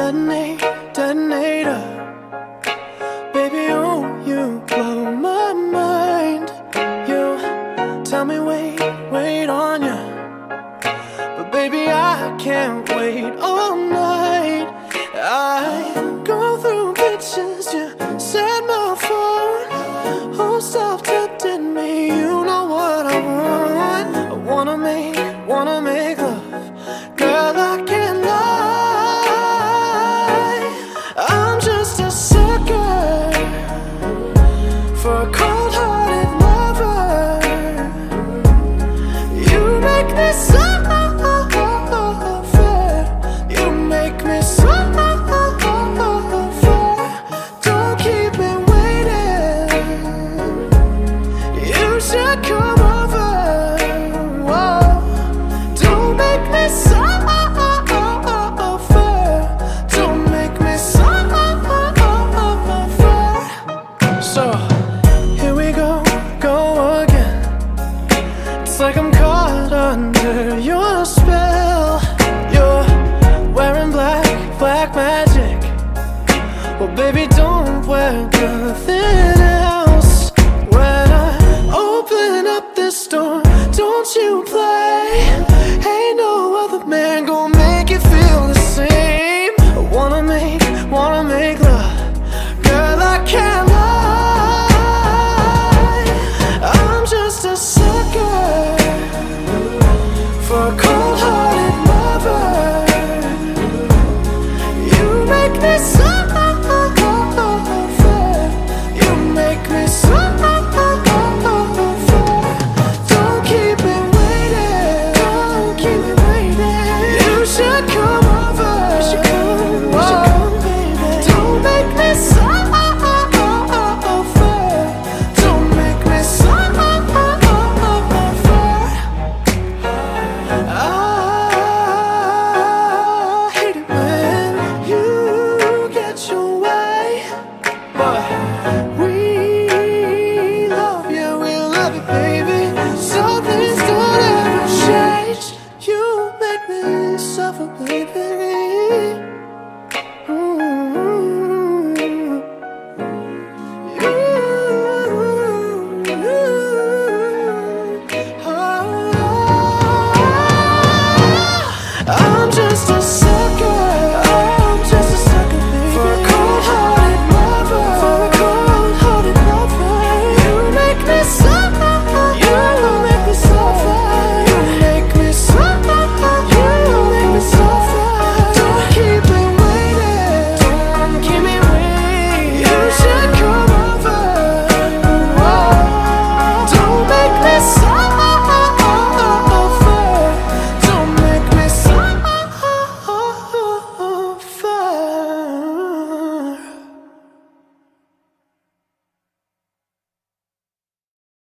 detonate, detonator. Baby, oh, you blow my mind. You tell me wait, wait on ya. But baby, I can't wait all night. I go through pictures, you set my phone. Oh, stop tempting me, you know what I want. I wanna make, wanna make So here we go, go again. It's like I'm caught under your spell. You're wearing black, black magic. Well, baby, don't wear nothing else. When I open up this door, don't you play? Yes. just a